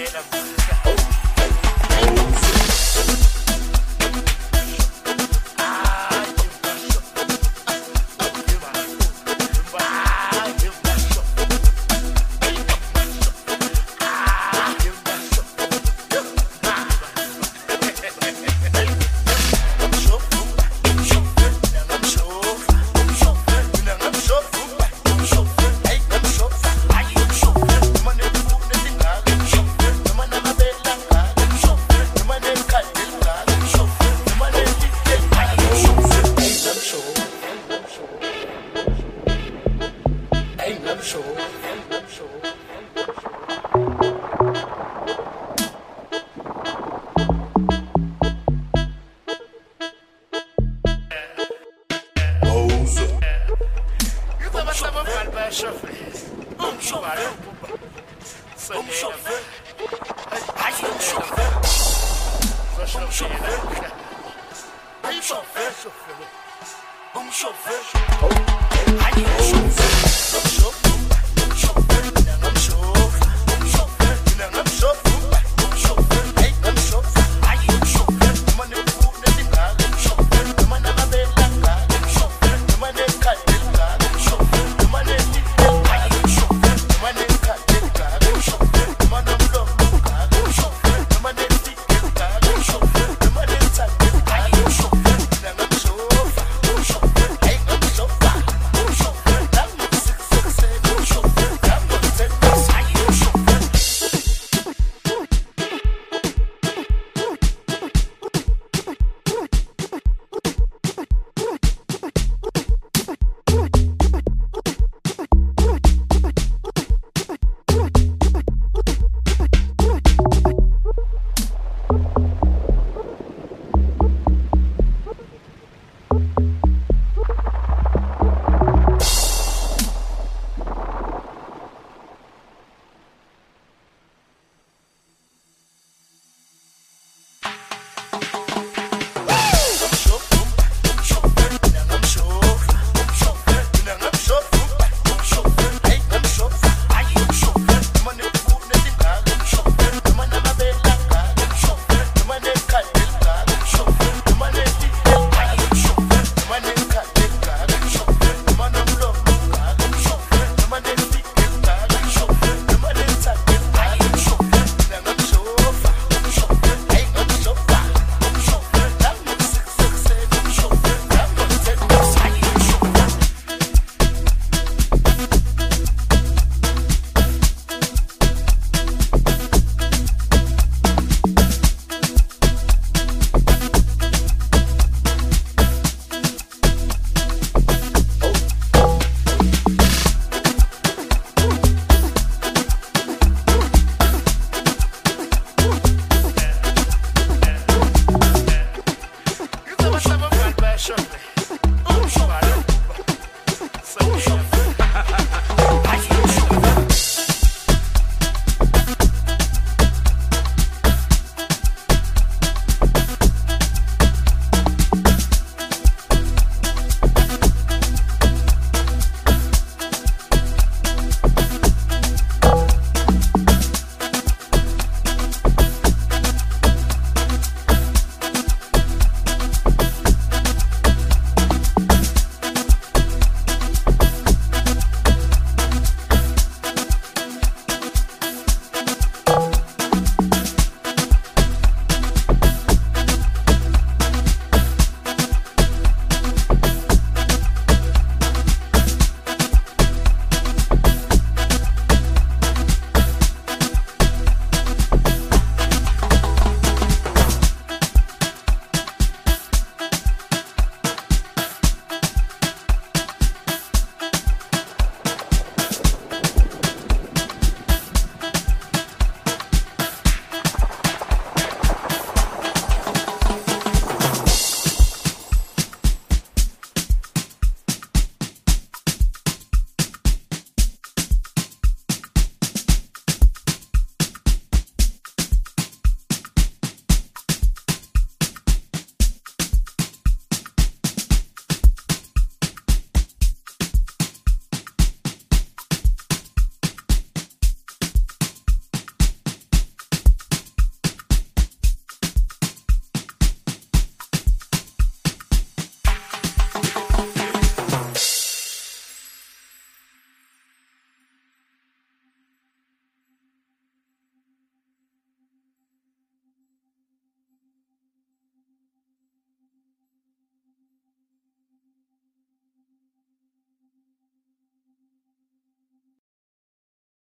Get up. Vamos chover. Ai, vamos chover. Vamos chover. Vamos chover. Vamos chover. Ai, chover.